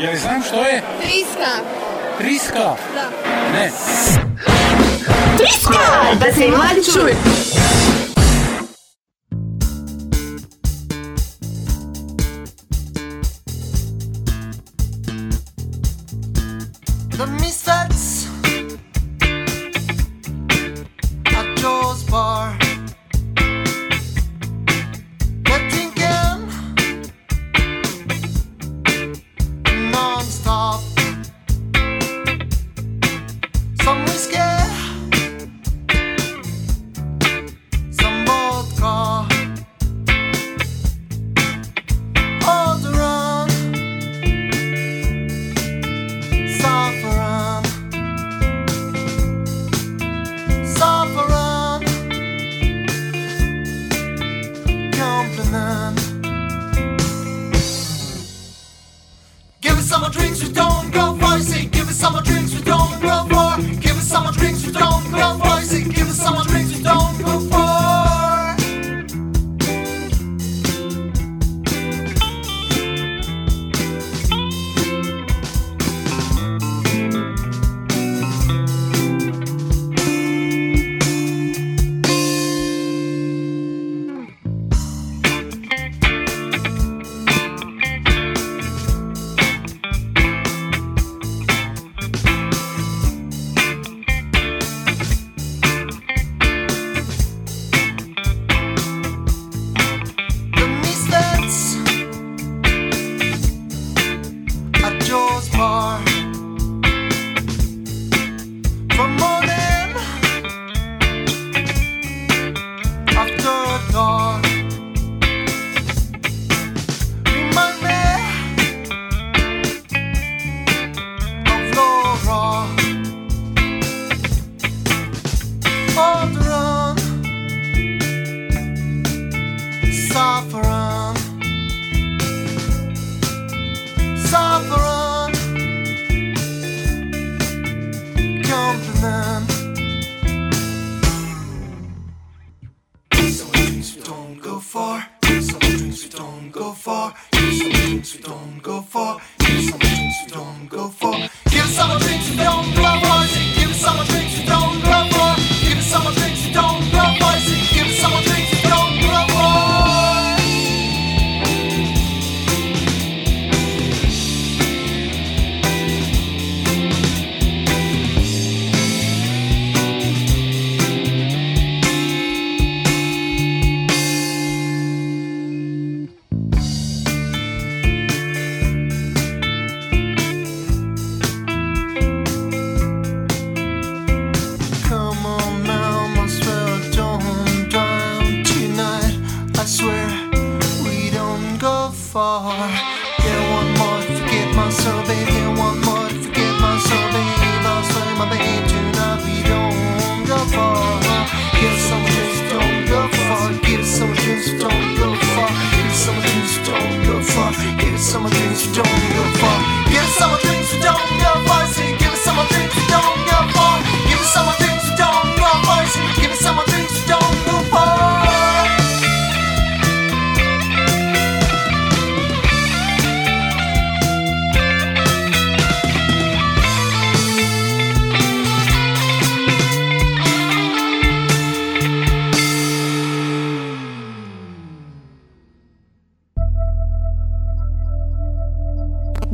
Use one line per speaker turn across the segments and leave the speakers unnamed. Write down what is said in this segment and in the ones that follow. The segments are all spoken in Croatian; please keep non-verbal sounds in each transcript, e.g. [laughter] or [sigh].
Je li znam što je?
Triska.
Triska?
Da.
Ne.
Triska! Da se i mladi čuje.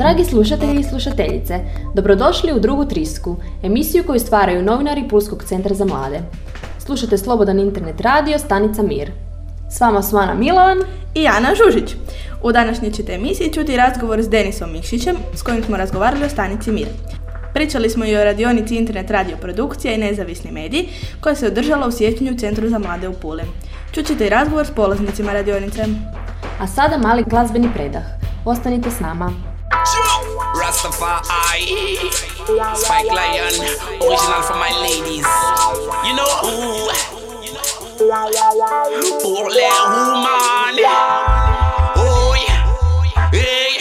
Dragi slušatelji i slušateljice, dobrodošli u drugu Trisku, emisiju koju stvaraju novinari Pulskog centra za mlade. Slušate Slobodan internet radio Stanica Mir. S vama Svana Milovan.
i Ana Žužić. U današnjoj ćete emisiji čuti razgovor s Denisom Mikšićem s kojim smo razgovarali o stanici Mir. Pričali smo i o radionici internet radio produkcija i nezavisni mediji koja se održala u siječnju u Centru za mlade u Puli. Čućete i razgovor s polaznicima radionice.
A sada mali glazbeni predah. Ostanite s nama.
Rastafari, Spike Lion, original for my ladies. You know who? Pour les yeah, hey,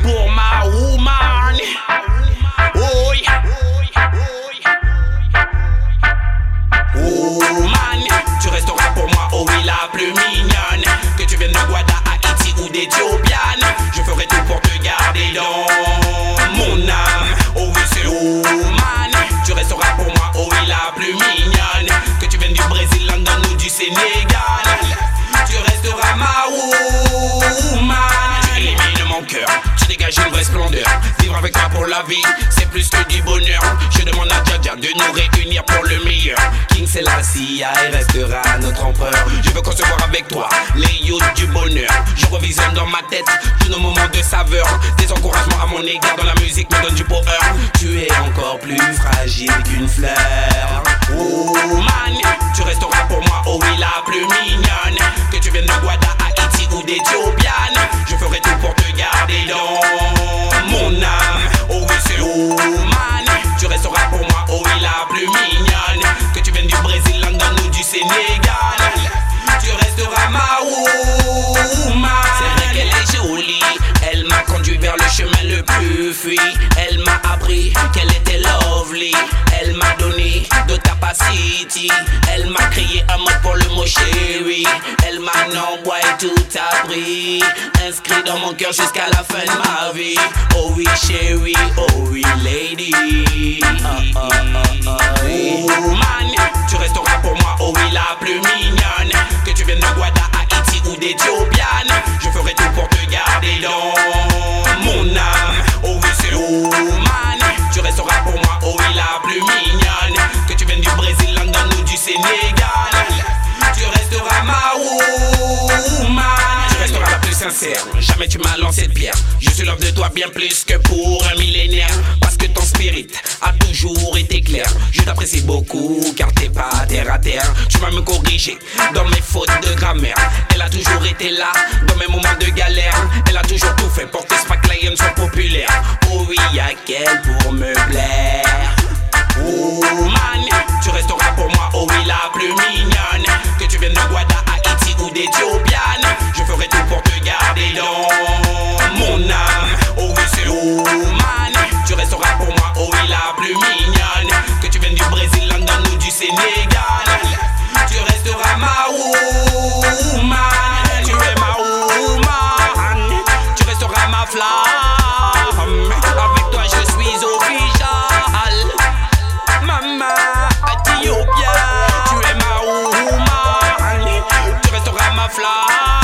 pour my woman. Oh woman. Tu resteras pour moi, oh oui, la plus mignonne. Que tu viennes de Guada, Haïti ou d'Éthiopiane, je ferai tout pour te garder dans mon âme. Oh oui, c'est Oman. Tu resteras pour moi, oh oui, la plus mignonne. Que tu viennes du Brésil, London ou du Sénégal. Tu resteras ma woman. Tu élimines mon cœur dégage une vraie splendeur. Vivre avec toi pour la vie, c'est plus que du bonheur. Je demande à Jaja de nous réunir pour le meilleur. King Selassie il restera notre empereur. Je veux concevoir avec toi les youths du bonheur. Je revisionne dans ma tête tous nos moments de saveur. Des encouragements à mon égard dans la musique me donne du power. Tu es encore plus fragile qu'une fleur. Woman, tu resteras pour moi, oh oui, la plus mignonne. Qu'elle était lovely. Elle m'a donné de capacity. Elle m'a crié un mot pour le mot chéri. Elle m'a envoyé tout appris. Inscrit dans mon cœur jusqu'à la fin de ma vie. Oh oui, chérie, oh oui, lady. Oui. Woman, tu resteras pour moi, oh oui, la plus mignonne. Que tu viennes de Guada, Haïti ou d'Éthiopiane. Je ferai tout pour te garder dans mon âme. Oh oui, c'est woman. Tu resteras pour moi, oh oui, la plus mignonne. Que tu viennes du Brésil, London ou du Sénégal. Tu resteras ma woman. Jamais tu m'as lancé de pierre. Je suis l'homme de toi bien plus que pour un millénaire. Parce que ton spirit a toujours été clair. Je t'apprécie beaucoup car t'es pas terre à terre. Tu m'as me corrigé dans mes fautes de grammaire. Elle a toujours été là dans mes moments de galère. Elle a toujours tout fait pour que Spack Lion soit populaire. Oh oui, y'a qu'elle pour me plaire? Woman, tu resteras pour moi, oh oui, la plus mignonne. Que tu viennes de Guada, Haïti ou d'Éthiopiane. Je ferai tout pour te garder dans mon âme. Oh oui, c'est woman. Tu resteras pour moi, oh oui, la plus mignonne. Que tu viennes du Brésil, London ou du Sénégal. Tu resteras ma woman. Tu es ma woman. Tu resteras ma flamme. Avec toi, je suis official. Maman, Ethiopia, tu es ma woman. Tu resteras ma flamme.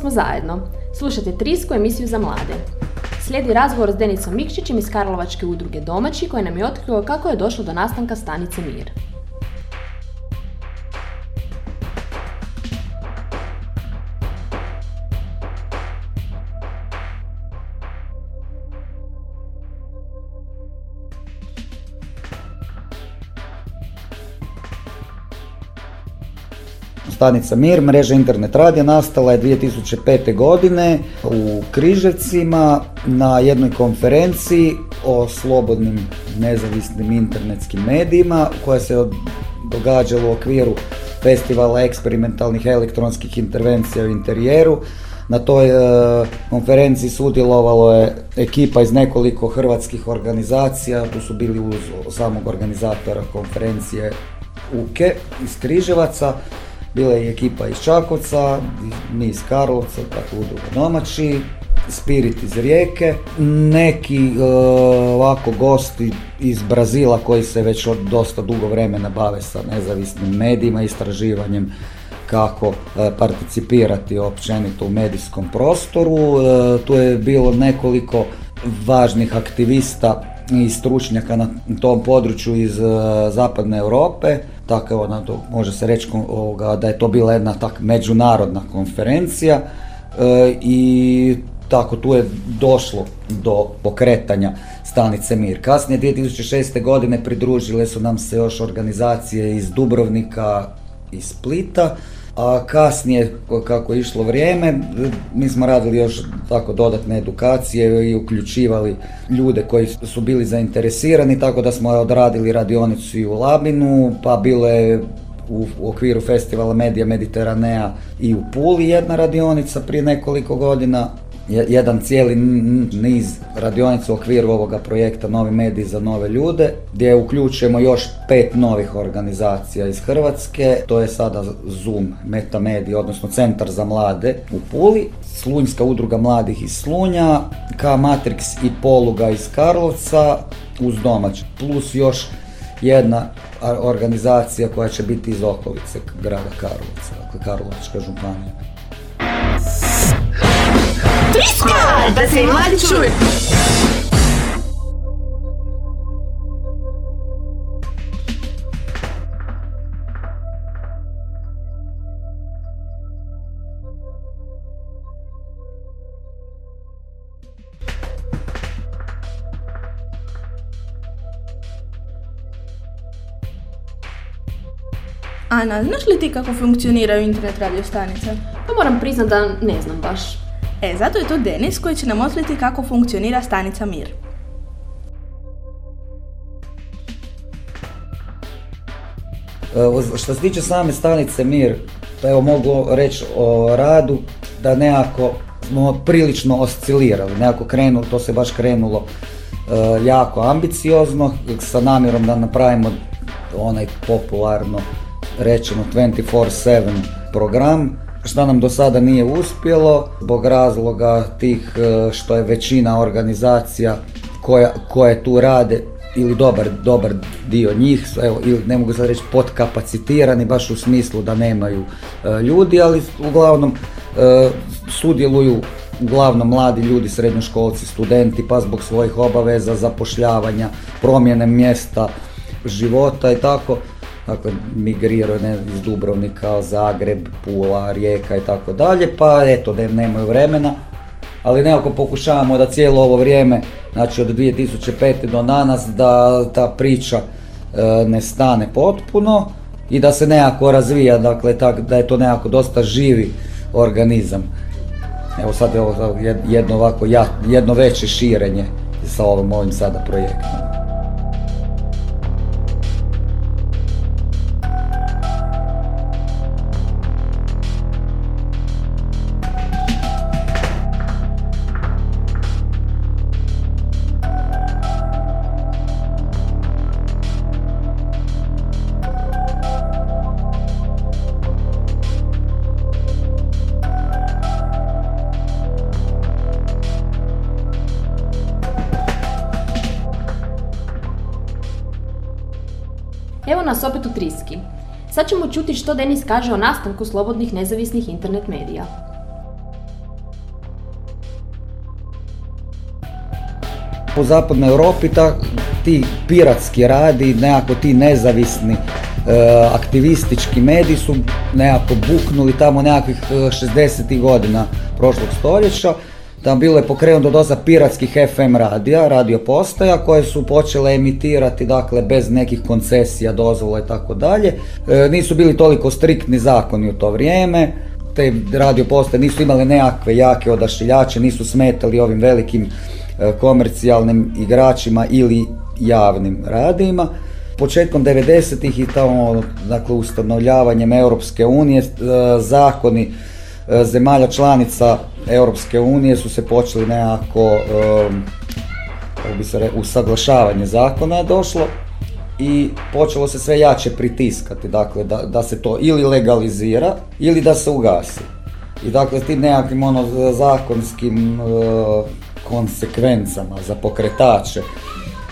Smo zajedno. Slušate Trisku emisiju za mlade. Slijedi razgovor s Denisom Mikšićem iz Karlovačke udruge Domaći koji nam je otkrio kako je došlo do nastanka stanice Mir.
Stanica Mir, mreža internet radija, nastala je 2005. godine u Križevcima na jednoj konferenciji o slobodnim nezavisnim internetskim medijima koja se događala u okviru festivala eksperimentalnih elektronskih intervencija u interijeru. Na toj e, konferenciji sudjelovalo je ekipa iz nekoliko hrvatskih organizacija, tu su bili uz samog organizatora konferencije Uke iz Križevaca, bila je ekipa iz Čakovca, mi iz Karlovca, tako udruga domaći, Spirit iz Rijeke, neki e, ovako gosti iz Brazila koji se već od dosta dugo vremena bave sa nezavisnim medijima, istraživanjem kako e, participirati općenito u medijskom prostoru. E, tu je bilo nekoliko važnih aktivista i stručnjaka na tom području iz e, zapadne Europe. Tako evo, na to može se reći ovoga, da je to bila jedna tak međunarodna konferencija e, i tako tu je došlo do pokretanja stanice Mir. Kasnije 2006. godine pridružile su nam se još organizacije iz Dubrovnika i Splita, a kasnije kako je išlo vrijeme, mi smo radili još tako dodatne edukacije i uključivali ljude koji su bili zainteresirani, tako da smo odradili radionicu i u Labinu, pa bilo je u u okviru festivala Medija Mediteranea i u Puli jedna radionica prije nekoliko godina, jedan cijeli niz radionica u okviru ovoga projekta Novi mediji za nove ljude, gdje uključujemo još pet novih organizacija iz Hrvatske, to je sada Zoom, Metamedija, odnosno Centar za mlade u Puli, Slunjska udruga mladih iz Slunja, K Matrix i Poluga iz Karlovca, uz domać, plus još jedna organizacija koja će biti iz okolice grada Karlovca, dakle Karlovačka županija.
Da se i mladi čuju. Ana, znaš li ti kako funkcioniraju internet radio stanice?
Pa moram priznat da ne znam baš.
E, zato je tu Denis koji će nam otkriti kako funkcionira stanica Mir.
E, Što se tiče same stanice Mir, pa evo mogu reći o radu da nekako smo prilično oscilirali, nekako krenulo, to se baš krenulo e, jako ambiciozno sa namjerom da napravimo onaj popularno rečeno 24-7 program, što nam do sada nije uspjelo zbog razloga tih e, što je većina organizacija koja, koje tu rade ili dobar, dobar dio njih, evo, ili ne mogu sad reći podkapacitirani, baš u smislu da nemaju e, ljudi, ali uglavnom e, sudjeluju uglavnom mladi ljudi, srednjoškolci, studenti, pa zbog svojih obaveza, zapošljavanja, promjene mjesta života i tako. Dakle, migriraju ne, iz Dubrovnika, Zagreb, Pula, Rijeka i tako dalje, pa eto, da nemaju vremena ali nekako pokušavamo da cijelo ovo vrijeme, znači od 2005. do danas, da ta priča e, ne stane potpuno i da se nekako razvija, dakle tak, da je to nekako dosta živi organizam. Evo sad je ovo jed- jedno ovako, jedno veće širenje sa ovim, ovim sada projektom.
Nas opet u Triski. Sad ćemo čuti što Denis kaže o nastanku slobodnih nezavisnih internet medija.
po zapadnoj Europi ta, ti piratski radi, nekako ti nezavisni e, aktivistički mediji su nekako buknuli tamo nekakvih e, 60. godina prošlog stoljeća. Tamo bilo je pokrenuto dosta piratskih FM radija, radio postaja koje su počele emitirati dakle bez nekih koncesija, dozvola i tako dalje. E, Nisu bili toliko striktni zakoni u to vrijeme te radio postaje nisu imale nekakve jake odašiljače, nisu smetali ovim velikim e, komercijalnim igračima ili javnim radijima. Početkom 90-ih i tamo, dakle, ustanovljavanjem Europske unije, e, zakoni zemalja članica Europske unije su se počeli nekako, e, kako bi se re, usaglašavanje zakona je došlo i počelo se sve jače pritiskati, dakle da, da se to ili legalizira ili da se ugasi. I dakle tim nekakvim ono zakonskim e, konsekvencama za pokretače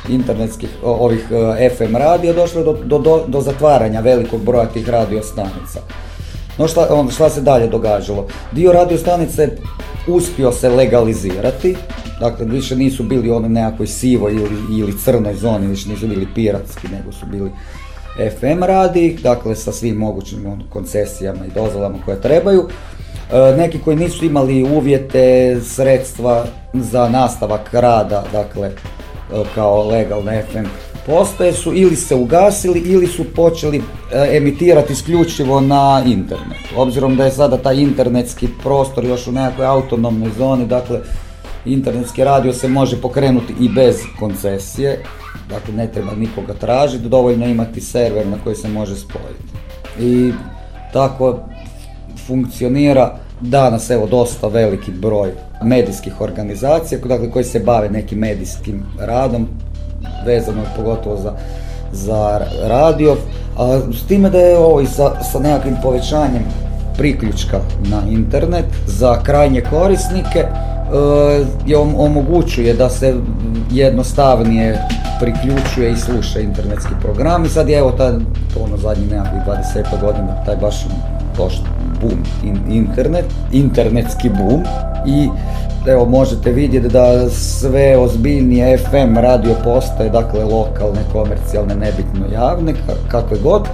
internetskih ovih e, FM radija došlo do, do, do zatvaranja velikog broja tih radio stanica. No šta, on, šta se dalje događalo? Dio radio stanice uspio se legalizirati, Dakle, više nisu bili onoj nekakvoj sivoj ili, ili crnoj zoni, više nisu bili piratski, nego su bili FM radi, dakle sa svim mogućim ono, koncesijama i dozvolama koje trebaju. E, neki koji nisu imali uvjete, sredstva za nastavak rada, dakle e, kao legalne FM postaje su ili se ugasili ili su počeli e, emitirati isključivo na internet. Obzirom da je sada taj internetski prostor još u nekakvoj autonomnoj zoni, dakle internetski radio se može pokrenuti i bez koncesije, dakle ne treba nikoga tražiti, dovoljno imati server na koji se može spojiti. I tako funkcionira danas evo dosta veliki broj medijskih organizacija dakle, koji se bave nekim medijskim radom vezano pogotovo za, za radio, a s time da je ovo i sa, sa nekakvim povećanjem priključka na internet za krajnje korisnike e, je om- omogućuje da se jednostavnije priključuje i sluša internetski program. I sad je evo taj, ono zadnjih nekakvih 20 godina taj baš došlo in, internet, internetski boom i evo možete vidjeti da sve ozbiljnije FM radio postaje, dakle lokalne, komercijalne, nebitno javne, ka- kakve god, e,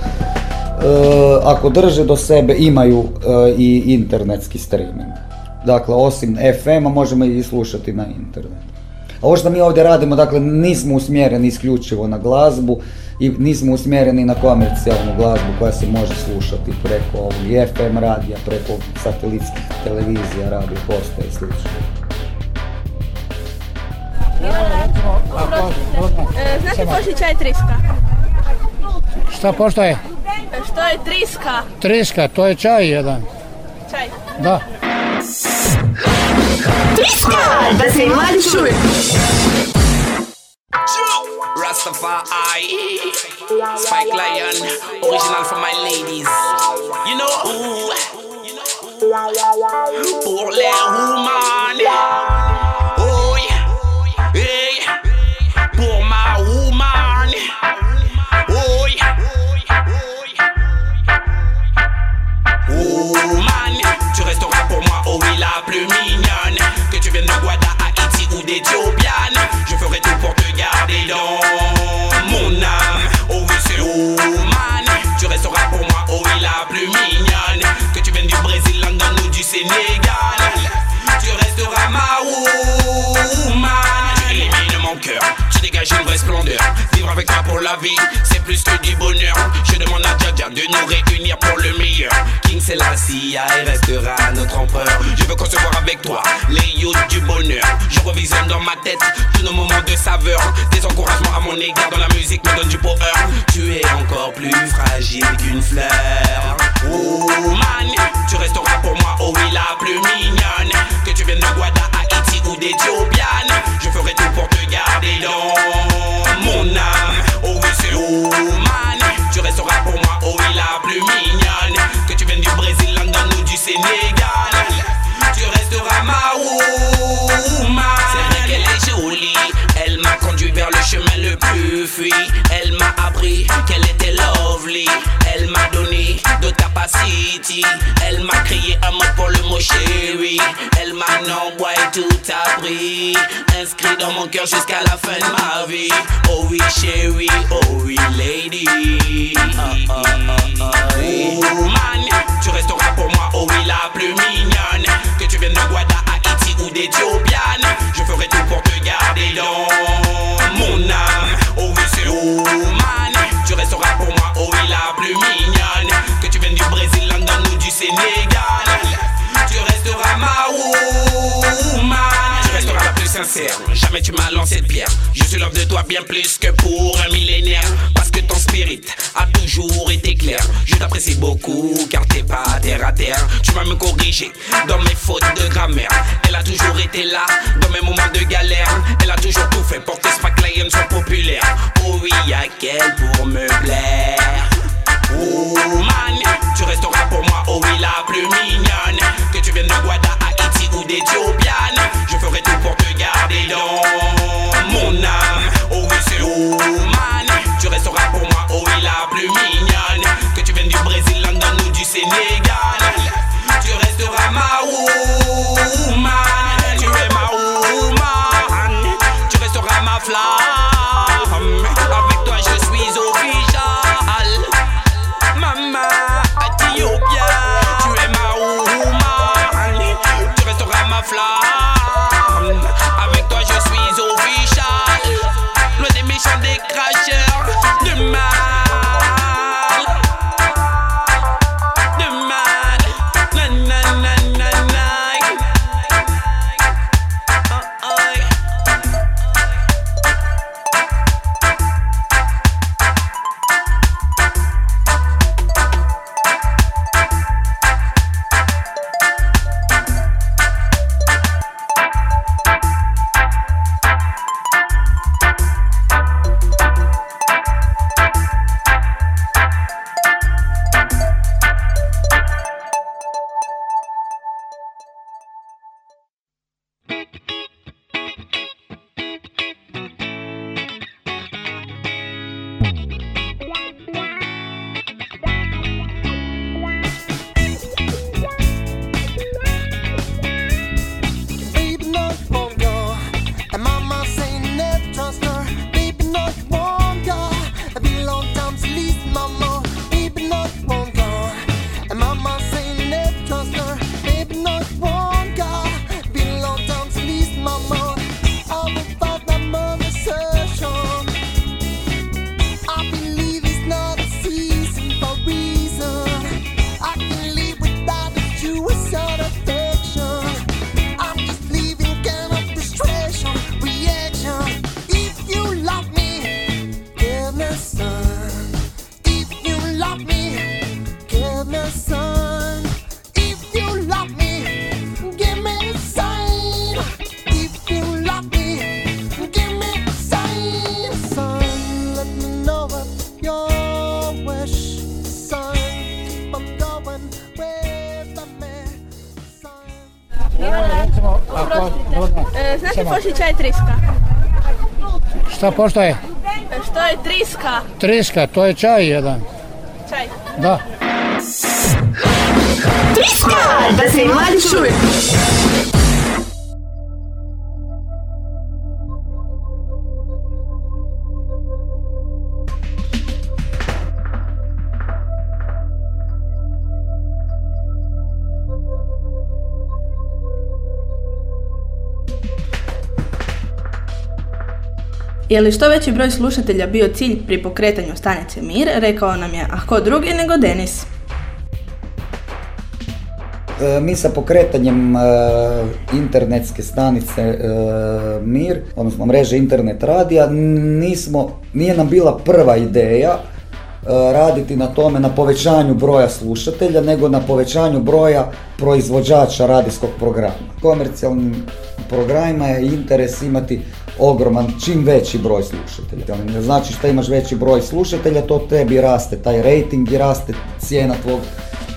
ako drže do sebe imaju e, i internetski streaming. Dakle, osim FM-a možemo i slušati na internetu. A ovo što mi ovdje radimo, dakle, nismo usmjereni isključivo na glazbu i nismo usmjereni na komercijalnu glazbu koja se može slušati preko ovog FM radija, preko satelitskih televizija, radio postaje i.
E, znate pošto čaj triska?
Šta pošto je?
Što je triska?
Triska, to je čaj jedan.
Čaj.
Da.
Da se mladi
Spike Lion, original for my ladies. You know who? Pour les woman. Oh yeah, hey, pour ma woman. Oh woman. Tu resteras pour moi, oh oui, la plus mignonne. Que tu viennes de Guada, Haïti ou d'Éthiopiane. Je ferai tout pour te garder dans Tu resteras ma woman. Tu élimines mon cœur. Tu dégages une vraie splendeur. Vivre avec toi pour la vie, c'est plus que du bonheur. Je demande à Dja de nous réunir pour le meilleur. King Selassie il restera notre empereur. Je veux concevoir avec toi les youths du bonheur. Je revisionne dans ma tête tous nos moments de saveur. Des encouragements à mon égard dans la musique me donne du power. Tu es encore plus fragile qu'une fleur. Woman, tu resteras pour moi, oh oui, la plus mignonne. Que tu viennes de Guada, Haïti ou d'Éthiopiane. Je ferai tout pour te garder dans mon âme. Oh oui, c'est woman. Tu resteras pour moi, Sénégal. Tu resteras ma Elle m'a appris qu'elle était lovely. Elle m'a donné de capacity. Elle m'a crié un mot pour le mot chéri. Elle m'a envoyé tout appris. Inscrit dans mon cœur jusqu'à la fin de ma vie. Oh oui, chérie, oh oui, lady. Woman, tu resteras pour moi, oh oui, la plus mignonne. Que tu viennes de Guada, Haïti ou d'Éthiopiane. Je ferai tout pour te garder dans mon âme. Tu resteras pour moi, oh oui, la plus mignonne. Que tu viennes du Brésil, London ou du Sénégal. Tu resteras ma woman. Jamais tu m'as lancé de pierre. Je suis l'homme de toi bien plus que pour un millénaire. Parce que ton spirit a toujours été clair. Je t'apprécie beaucoup car t'es pas terre à terre. Tu m'as me corrigé dans mes fautes de grammaire. Elle a toujours été là dans mes moments de galère. Elle a toujours tout fait pour que Spack Lion soit populaire. Oh oui, y'a qu'elle pour me plaire? Woman, tu resteras pour moi, oh oui, la plus mignonne. Que tu viennes de Guada, Haïti ou d'Éthiopiane. Je ferai tout pour te garder dans mon âme. Oh oui, c'est woman. Tu resteras pour moi, oh oui, la plus mignonne. Que tu viennes du Brésil, London ou du Sénégal.
Fly.
Pošto je triska?
Šta postoje?
E, što je triska?
Triska, to je čaj jedan.
Čaj.
Da.
Da se mladi čuju.
Je li što veći broj slušatelja bio cilj pri pokretanju stanice Mir, rekao nam je, a ko drugi nego Denis.
E, Mi sa pokretanjem e, internetske stanice e, Mir, odnosno mreže internet radija, nismo, nije nam bila prva ideja raditi na tome, na povećanju broja slušatelja, nego na povećanju broja proizvođača radijskog programa. Komercijalnim programima je interes imati ogroman, čim veći broj slušatelja. Ali Ne znači što imaš veći broj slušatelja, to tebi raste taj rating i raste cijena tvog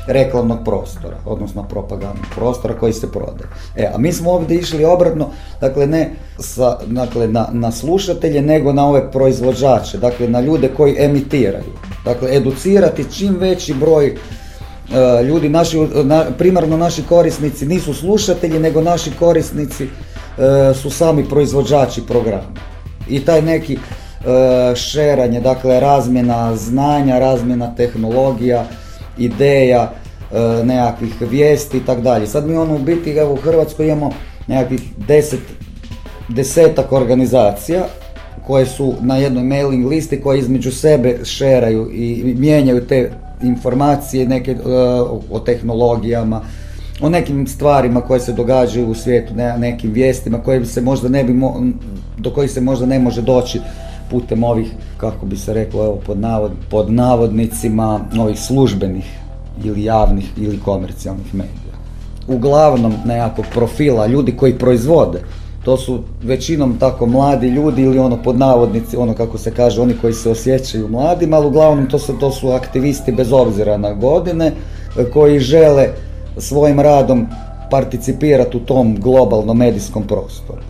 reklamnog prostora, odnosno propagandnog prostora koji se prodaje. E, a mi smo ovdje išli obratno, dakle ne sa, dakle, na, na slušatelje, nego na ove proizvođače, dakle na ljude koji emitiraju. Dakle, educirati čim veći broj e, ljudi, naši, na- primarno naši korisnici nisu slušatelji, nego naši korisnici su sami proizvođači programa. I taj neki e, šeranje, dakle razmjena znanja, razmjena tehnologija, ideja, e, nekakvih vijesti i tak dalje. Sad mi ono u biti, evo u Hrvatskoj imamo nekakvih deset, desetak organizacija koje su na jednoj mailing listi koje između sebe šeraju i mijenjaju te informacije neke e, o tehnologijama, o nekim stvarima koje se događaju u svijetu, ne, nekim vijestima koje se možda ne bi mo- do kojih se možda ne može doći putem ovih, kako bi se reklo, evo, pod, navod, pod navodnicima, ovih službenih ili javnih ili komercijalnih medija. Uglavnom nekakvog profila ljudi koji proizvode, to su većinom tako mladi ljudi ili ono pod navodnici, ono kako se kaže, oni koji se osjećaju mladima, ali uglavnom to su, to su aktivisti bez obzira na godine e, koji žele svojim radom participirati u tom globalnom medijskom prostoru.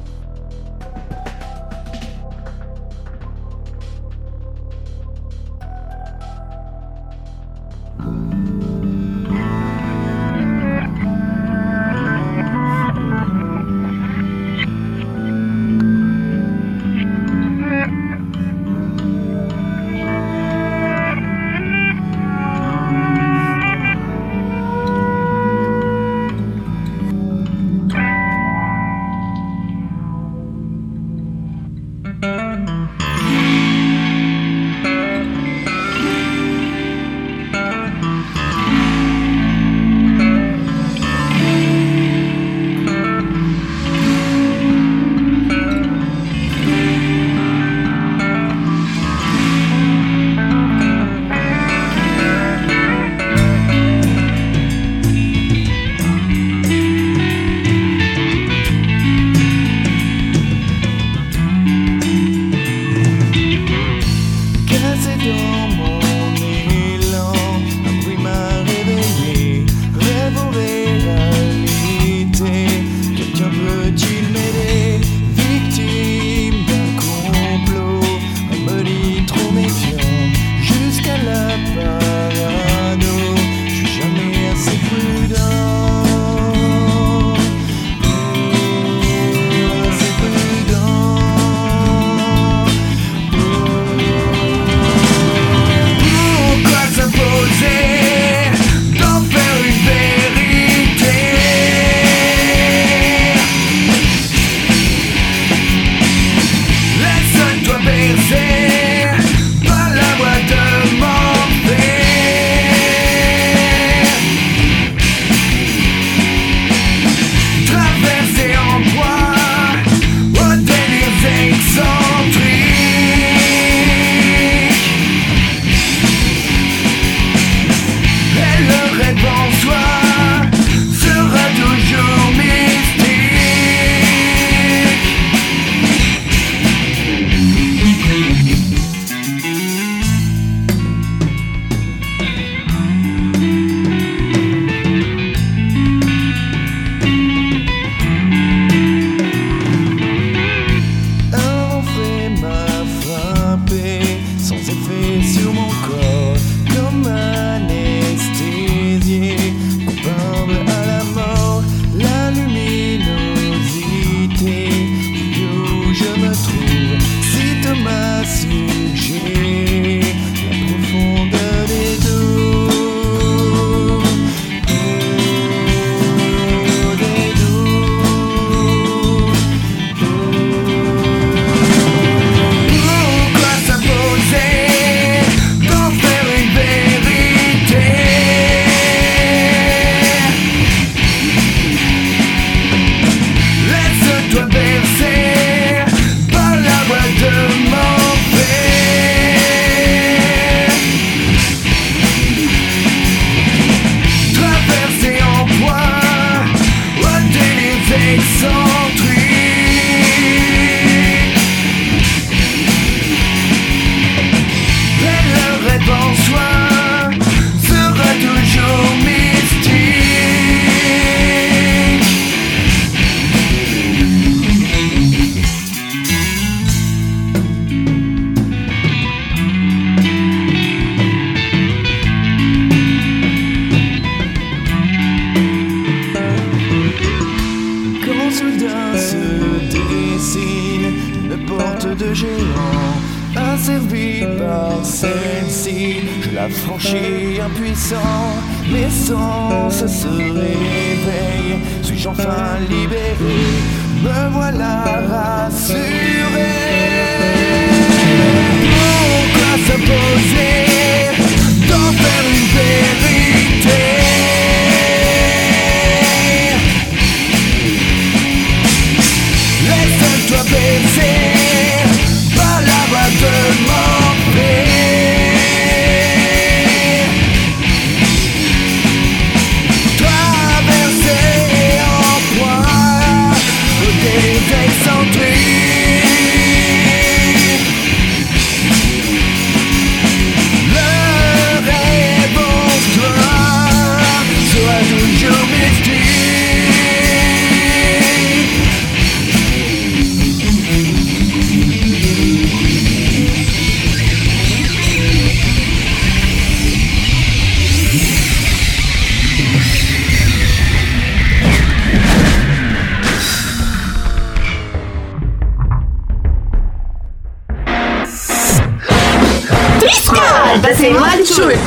Da se i mladi čuju.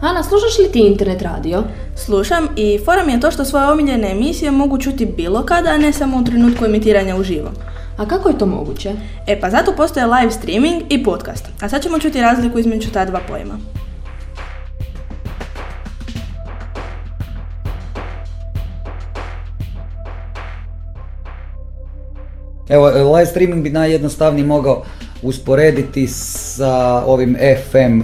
Ana, slušaš li ti internet radio?
Slušam i fora mi je to što svoje omiljene emisije mogu čuti bilo kada, a ne samo u trenutku emitiranja uživo.
A kako je to moguće?
E pa zato postoje live streaming i podcast. A sad ćemo čuti razliku između ta dva pojma.
Evo, live streaming bi najjednostavnije mogao usporediti sa ovim FM, e,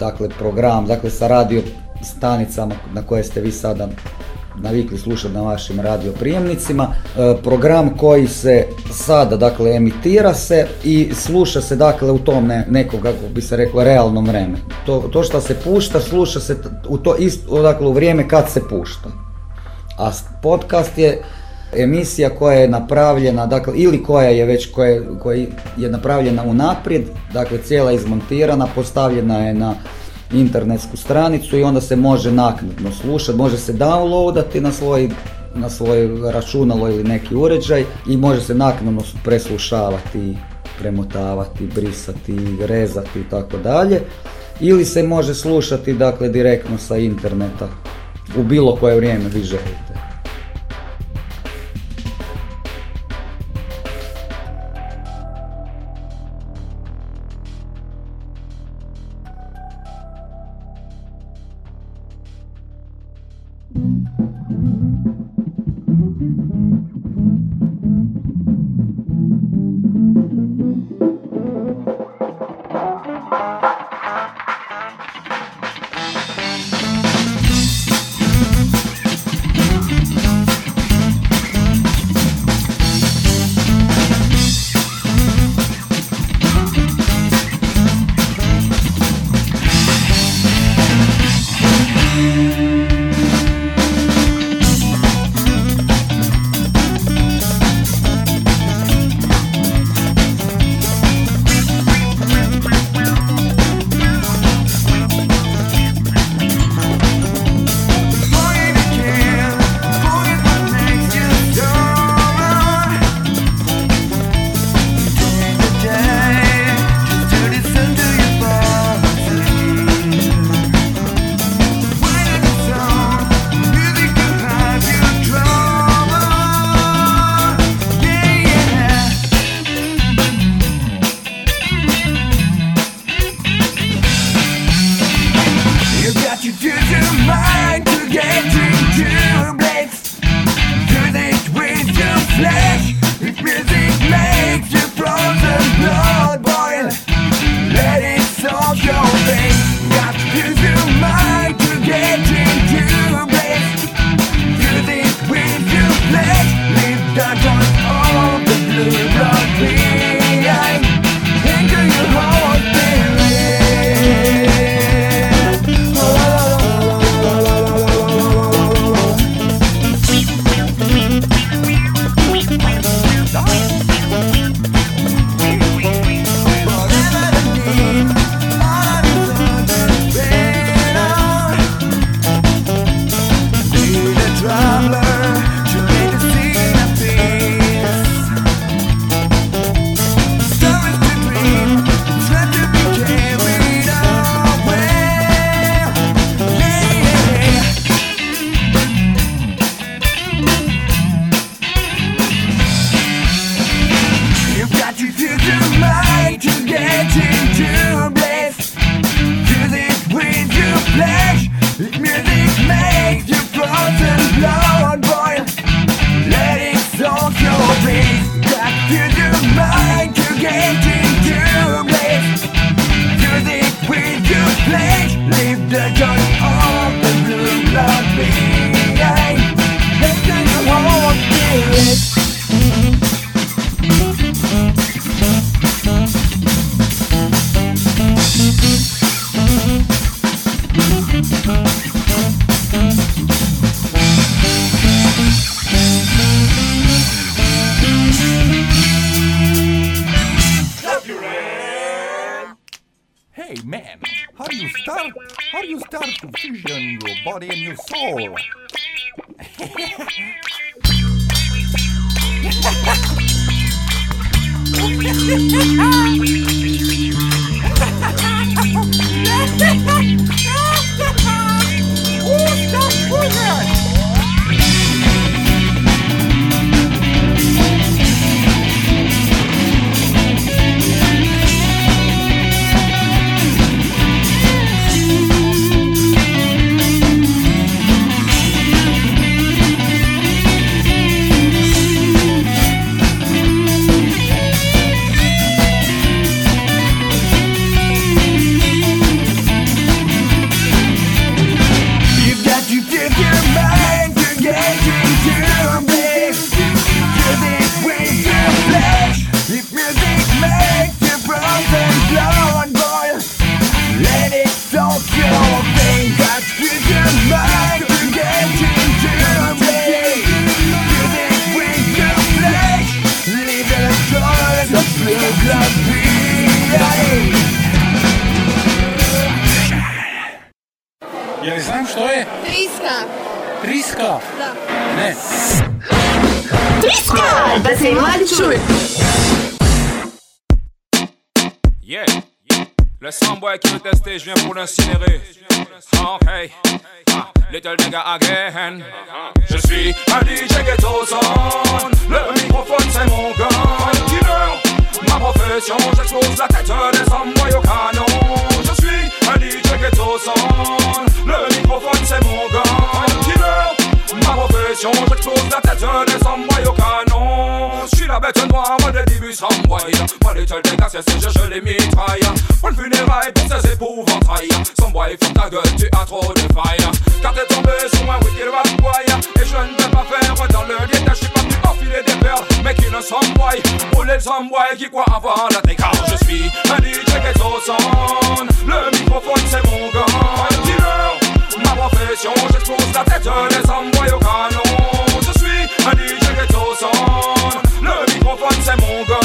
dakle program, dakle sa radio stanicama na koje ste vi sada navikli slušati na vašim radio prijemnicima. E, program koji se sada dakle emitira se i sluša se dakle u tom ne, nekom kako bi se reklo realnom vremenu. To, to što se pušta, sluša se u to isto, dakle u vrijeme kad se pušta. A podcast je emisija koja je napravljena, dakle, ili koja je već, koja, je- koja je napravljena unaprijed, dakle, cijela izmontirana, postavljena je na internetsku stranicu i onda se može naknadno slušati, može se downloadati na svoj na svoje računalo ili neki uređaj i može se naknadno preslušavati, premotavati, brisati, rezati i tako dalje. Ili se može slušati dakle direktno sa interneta u bilo koje vrijeme vi želite.
Little nigga again. Uh-huh. Je suis un DJ ghetto son. Des débuts Samboy. Moi les tels dégâts, c'est je, je les mitraille. Pour le funérail, pour ces épouvantails. Samboy, ferme ta gueule, tu as trop de failles. Car t'es tombé sur un wicked rap boy. Et je ne vais pas faire dans le lit, je suis pas venu enfiler des perles. Mais qui ne Samboy, rouler le Samboy qui croit avoir la. Car je suis un DJ ghetto son. Le microphone, c'est mon gun. Killer. Ma profession, j'explose la tête des Samboy au canon. Je suis un DJ ghetto son. Le microphone, c'est mon gun.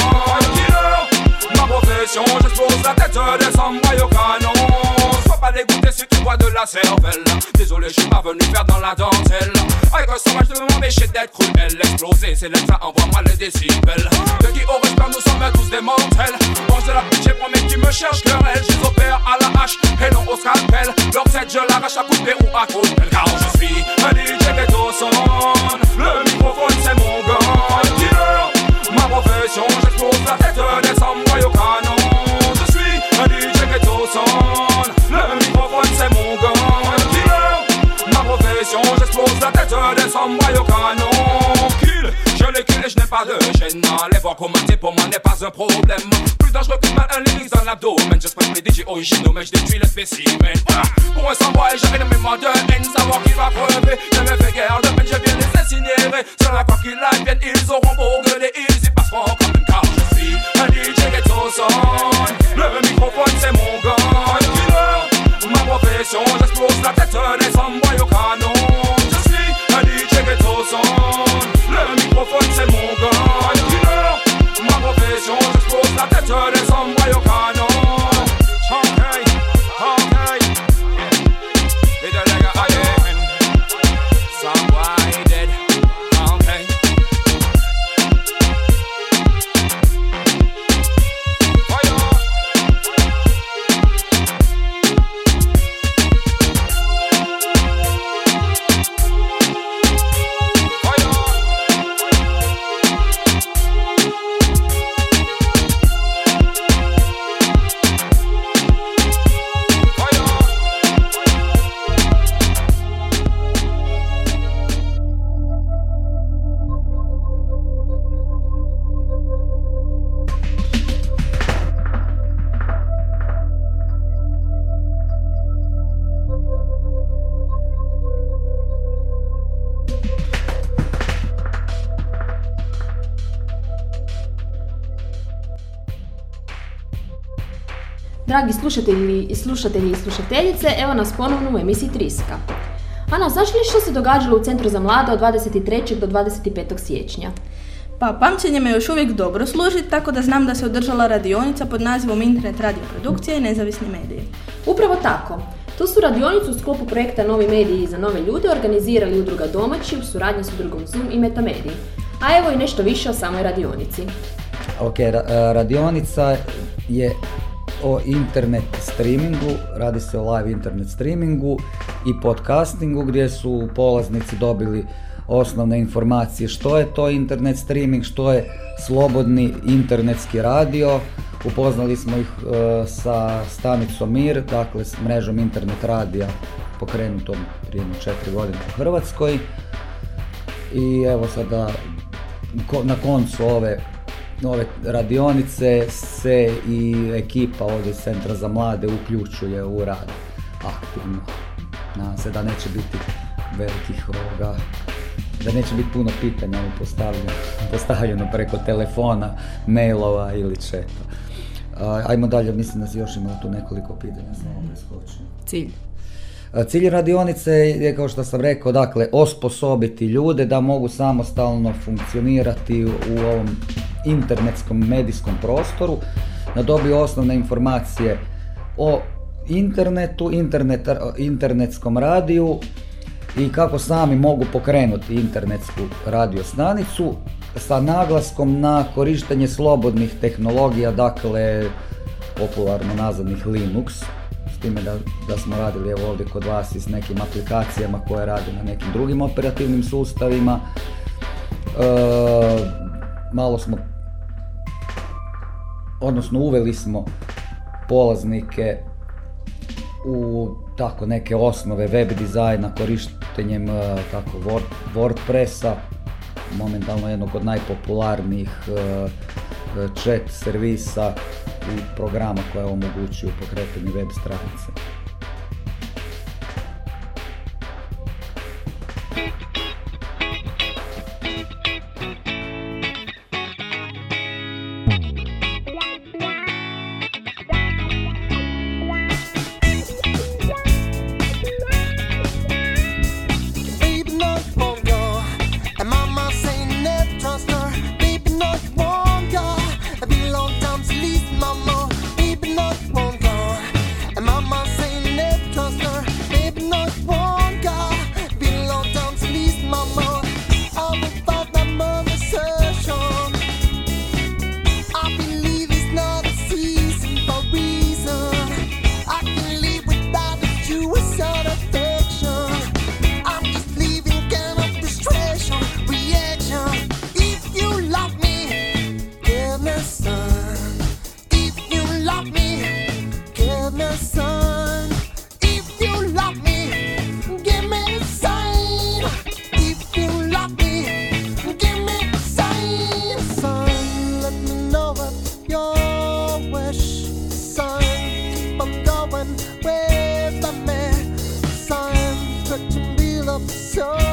Ma profession, j'explose la tête des Samboy au canon. Sois pas dégoûté si tu bois de la cervelle. Désolé, je suis pas venu faire dans la dentelle. Avec un sauvage de m'empêcher d'être cruel? Exploser, c'est l'être, envoie-moi les décibels. De qui au respect, nous sommes tous des mortels. Mange de la pitié mes qui me cherchent querelle. Je les opère à la hache et non au scalpel. Tête, je l'arrache à couper ou à coup de pelle. Car je suis un DJ ghetto son. Le microphone, c'est mon gun. Ma profession, j'explose la tête des Samboy au canon. Je suis un DJ ghetto son. Le microphone, c'est mon. Killer. Ma profession, j'explose la tête des Samboy au canon. Je et n'ai pas de gêne. Les voir commenter pour moi n'est pas un problème. Plus dangereux que mal un lyrics dans l'abdomen. J'espère les DJ originaux, mais je détruis les spécimens. Pour un Samboy, j'avais une mémoire de haine. Savoir qui va crever, je me fais guerre de peine, je viens les incinérer. Sur la quoi qu'il advienne, ils auront beau gueuler, ils y passeront comme une car je suis un DJ ghetto son. Le microphone, c'est mon gun. Ma profession, j'explose la tête des Samboy au canon. Je suis un DJ ghetto son. Le microphone, c'est mon gun. Killer. Ma profession, j'explose la tête des Samboy au canon.
Dragi slušatelji i slušatelji i slušateljice, evo nas ponovno u emisiji Triska. Ana, znaš li što se događalo u Centru za mlade od 23. do 25. siječnja?
Pa pamćenje me još uvijek dobro služi, tako da znam da se održala radionica pod nazivom Internet radio produkcija i nezavisni mediji.
Upravo tako. Tu su radionicu u sklopu projekta Novi mediji za nove ljude organizirali udruga Domaći u suradnji s udrugom Zoom i Metamediji. A evo i nešto više o samoj radionici.
Ok, ra- e, radionica je o internet streamingu, radi se o live internet streamingu i podcastingu gdje su polaznici dobili osnovne informacije što je to internet streaming, što je slobodni internetski radio. Upoznali smo ih e, sa stanicom Mir, dakle s mrežom internet radija pokrenutom prije četiri godine u Hrvatskoj. I evo sada na koncu ove ove radionice se i ekipa ovdje Centra za mlade uključuje u rad aktivno. Nadam se da neće biti velikih ovoga, da neće biti puno pitanja postavljeno, postavljeno preko telefona, mailova ili četa. Ajmo dalje, mislim da si još imao tu nekoliko pitanja, samo preskočim.
Cilj.
Cilj radionice je, kao što sam rekao, dakle, osposobiti ljude da mogu samostalno funkcionirati u u ovom internetskom medijskom prostoru, da dobiju osnovne informacije o internetu, internet, internetskom radiju i kako sami mogu pokrenuti internetsku radio stanicu sa naglaskom na korištenje slobodnih tehnologija, dakle popularno nazvanih Linux, time da, da smo radili evo ovdje kod vas i s nekim aplikacijama koje rade na nekim drugim operativnim sustavima. E, malo smo, odnosno uveli smo polaznike u tako neke osnove web dizajna korištenjem e, tako Word, WordPressa, momentalno jednog od najpopularnijih e, e, chat servisa programa koje omogućuju pokretanje web stranice.
So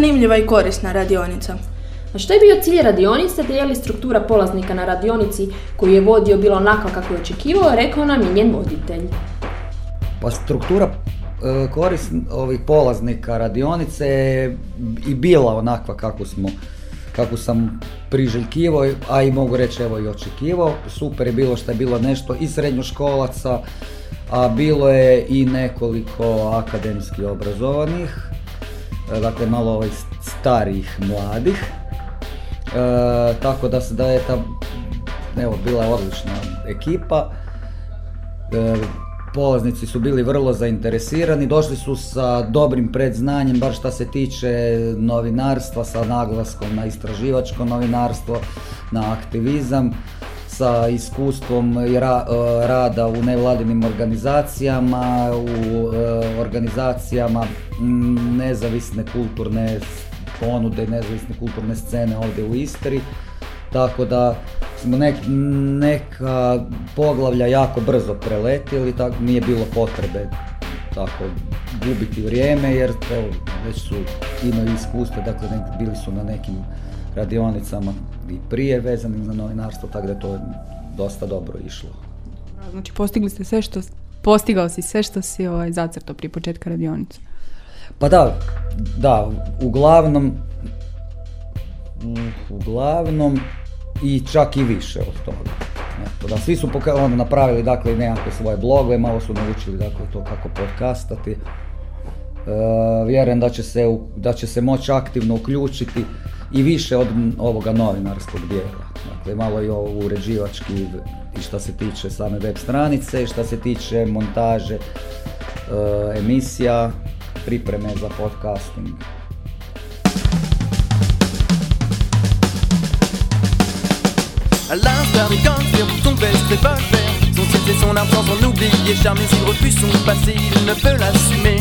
zanimljiva i korisna radionica.
A što je bio cilj radionice te je li struktura polaznika na radionici koju je vodio bilo onako kako je očekivao, rekao nam je njen voditelj.
Pa struktura e, koris ovih polaznika radionice je i bila onakva kako smo kako sam priželjkivao, a i mogu reći evo i očekivao. Super je bilo što je bilo nešto i srednjoškolaca, a bilo je i nekoliko akademski obrazovanih, dakle malo ovaj starijih mladih. E, tako da se da je ta, evo, bila odlična ekipa. E, polaznici su bili vrlo zainteresirani, došli su sa dobrim predznanjem, bar što se tiče novinarstva, sa naglaskom na istraživačko novinarstvo, na aktivizam, sa iskustvom ra- e, rada u nevladinim organizacijama, u e, organizacijama nezavisne kulturne ponude, nezavisne kulturne scene ovdje u Istri. Tako da smo nek, neka poglavlja jako brzo preletili, tako nije bilo potrebe tako gubiti vrijeme jer evo, već su imali iskustva, dakle bili su na nekim radionicama i prije vezanim za novinarstvo, tako da je to dosta dobro išlo.
Znači postigli ste sve što, postigao si sve što si ovaj, zacrtao prije početka radionice.
Pa da, da, uglavnom, uglavnom i čak i više od toga. Eto, da, svi su poka- ono, napravili dakle nekakve svoje blogove, malo su naučili dakle to kako podcastati. E, vjerujem da će se, da će se moći aktivno uključiti i više od ovoga novinarskog dijela. Dakle, malo i ovo uređivački i što se tiče same web stranice, što se tiče montaže e, emisija, pripreme za podcasting.
À l'instar des pour son veste revolver Son style et son argent son oublié charme Mais il refuse son passé, il ne peut l'assumer.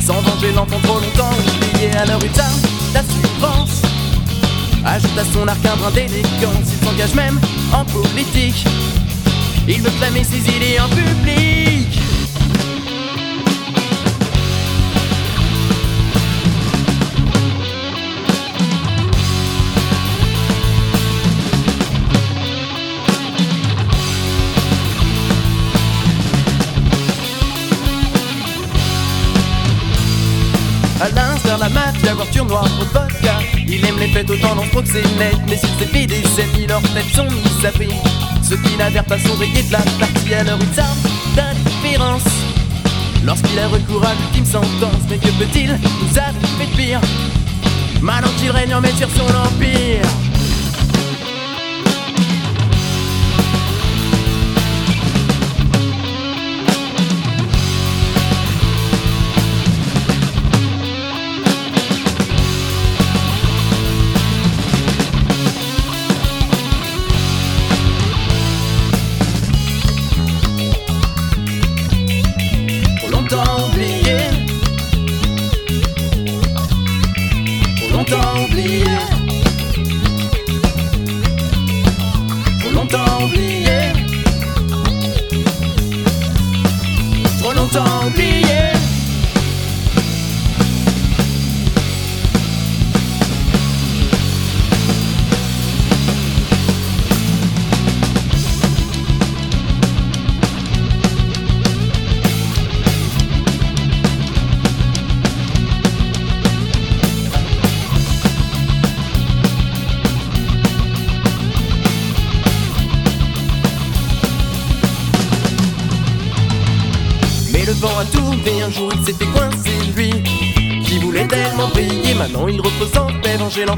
Sans venger l'enfant trop longtemps oublié. À leur état d'assurance Ajoute à son arc un brin d'élégance. Il s'engage même en politique. Il veut clamer ses idées en public mafia, voiture noire, de vodka. Il aime les fêtes autant dans proxénète Mais s'il s'est fait des ennemis, leurs têtes sont mises à prix Ceux qui n'adhèrent pas sont rayés de la partie à leur une arme d'indifférence. Lorsqu'il a recours à l'ultime sentence Mais que peut-il nous arriver de pire? Maintenant qu'il règne en sur son empire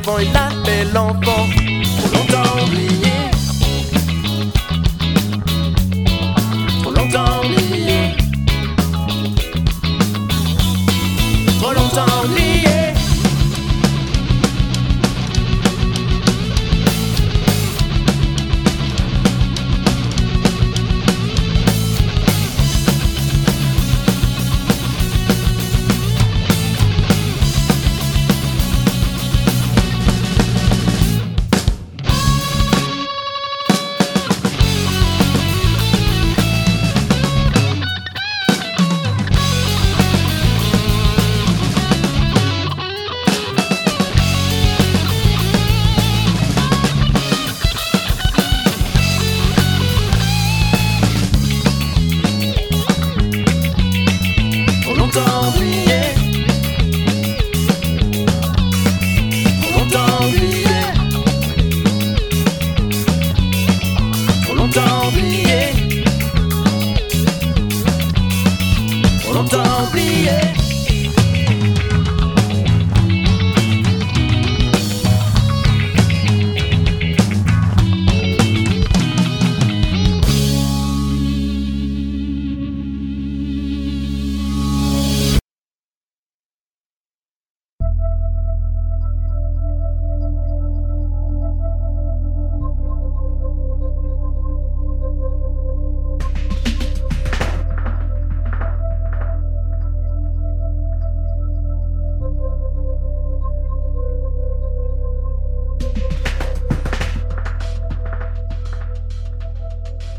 boy.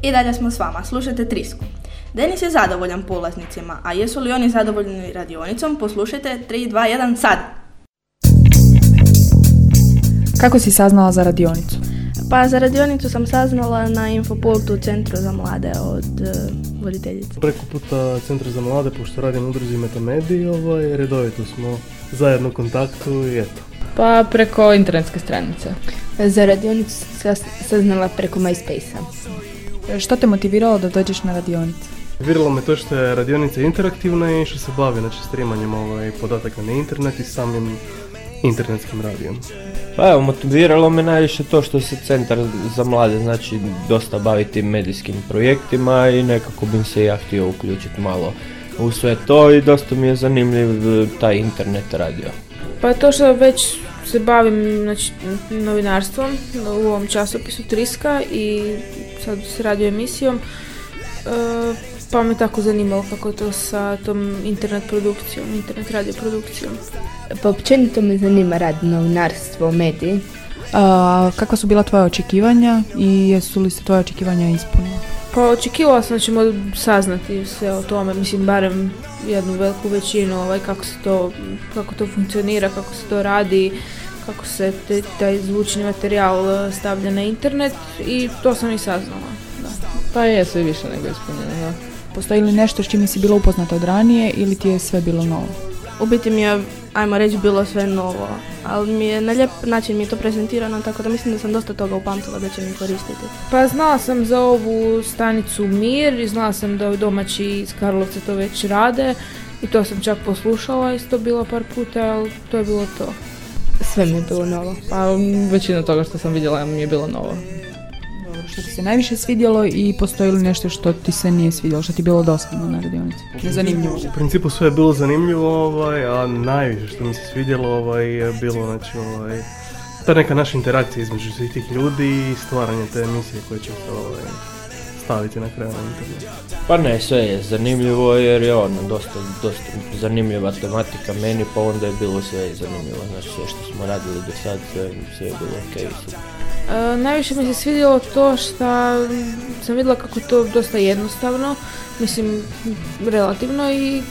I dalje smo s vama, slušajte Trisku. Denis je zadovoljan polaznicima, a jesu li oni zadovoljni radionicom? Poslušajte 3, 2, 1, sad!
Kako si saznala za radionicu?
Pa za radionicu sam saznala na Infopultu u Centru za mlade od e, voditeljice.
Preko puta Centra za mlade, pošto radim u udruzi Metamediji, ovaj, redovito smo zajedno u kontaktu i eto.
Pa preko internetske stranice.
Za radionicu sam saznala preko MySpace-a.
Što te motiviralo da dođeš na radionicu?
Virilo me to što je radionica interaktivna i što se bavi znači, streamanjem ovaj, podataka na internet i samim internetskim radijom.
Pa evo, motiviralo me najviše to što se Centar za mlade znači dosta bavi tim medijskim projektima i nekako bi se ja htio uključiti malo u sve to i dosta mi je zanimljiv eh, taj internet radio.
Pa to što već se bavim znači, novinarstvom u ovom časopisu Triska i sad s radio emisijom, e, pa me tako zanimalo kako je to sa tom internet produkcijom, internet radio produkcijom.
Pa općenito me zanima rad novinarstvo, mediji.
A, kakva su bila tvoja očekivanja i jesu li se tvoja očekivanja ispunila?
Pa očekivala sam da ćemo saznati sve o tome, mislim barem jednu veliku većinu ovaj, kako se to, kako to funkcionira, kako se to radi, kako se te- taj zvučni materijal e, stavlja na internet i to sam i saznala. Da.
Pa je sve više nego ispunjeno, da.
Postoji li nešto s čime si bila upoznata od ranije ili ti je sve bilo novo?
U biti mi je, ajmo reći, bilo sve novo, ali mi je na lijep način mi je to prezentirano, tako da mislim da sam dosta toga upamtila da će mi koristiti.
Pa znala sam za ovu stanicu Mir i znala sam da domaći iz Karlovca to već rade i to sam čak poslušala isto bilo par puta, ali to je bilo to.
Sve mi je bilo novo.
Pa većina toga što sam vidjela mi je bilo novo.
Što ti se najviše svidjelo i postoji li nešto što ti se nije svidjelo, što ti je bilo dosadno na radionici? Nezanimljivo.
U principu sve je bilo zanimljivo, ovaj, a najviše što mi se svidjelo ovaj, je bilo znači, ovaj, ta neka naša interakcija između svih tih ljudi i stvaranje te emisije koje će se ovaj, staviti na kraju na internet?
Pa ne, sve je zanimljivo jer je ono dosta, dosta zanimljiva tematika meni, pa onda je bilo sve zanimljivo. Znači sve što smo radili do sad, sve, sve je bilo ok. super.
E, najviše mi se svidjelo to što sam vidjela kako je to dosta jednostavno, mislim relativno i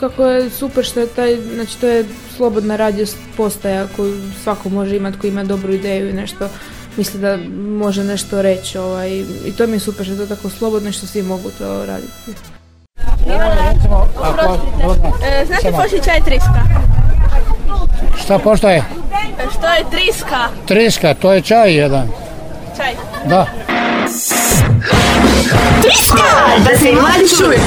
kako je super što je taj, znači to je slobodna radio postaja koju svako može imati, koji ima dobru ideju i nešto misli da može nešto reći ovaj, i to mi je super što je to tako slobodno i što svi mogu to raditi.
E, znate pošto čaj triska?
Šta pošto je?
Što je triska?
Triska, to je čaj jedan.
Čaj.
Da.
Triska! Da se i mladi čuje.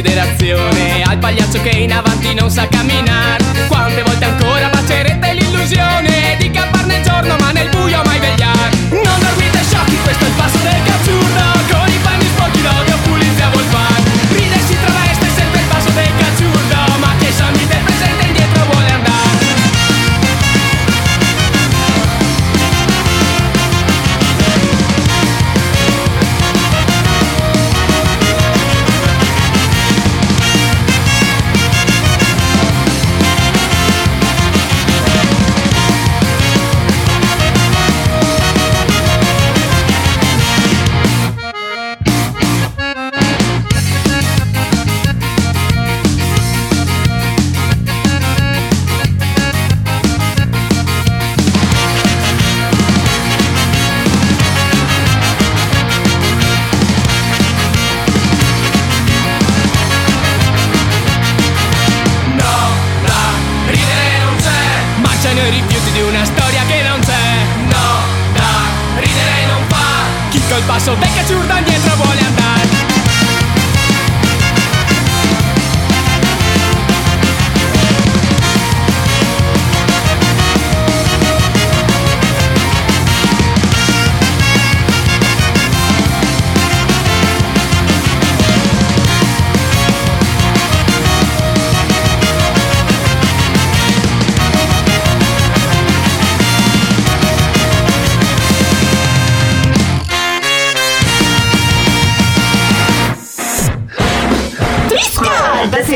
considerazione
Hai sbagliato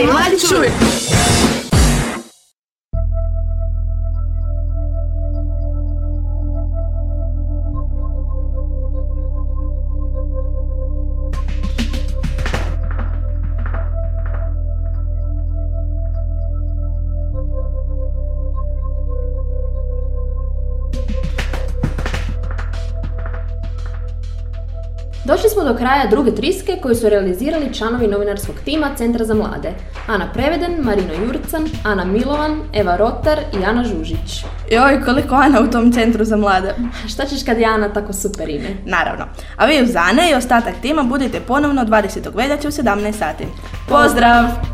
mladi čuje.
Do kraja druge triske koju su realizirali članovi novinarskog tima Centra za mlade. Ana Preveden, Marino Jurcan, Ana Milovan, Eva Rotar i Ana Žužić.
Joj, koliko Ana u tom centru za mlade. [laughs]
Šta ćeš kad je Ana tako super ime?
Naravno. A vi uz Zane i ostatak tima budete ponovno 20. veljače u 17 sati. Pozdrav!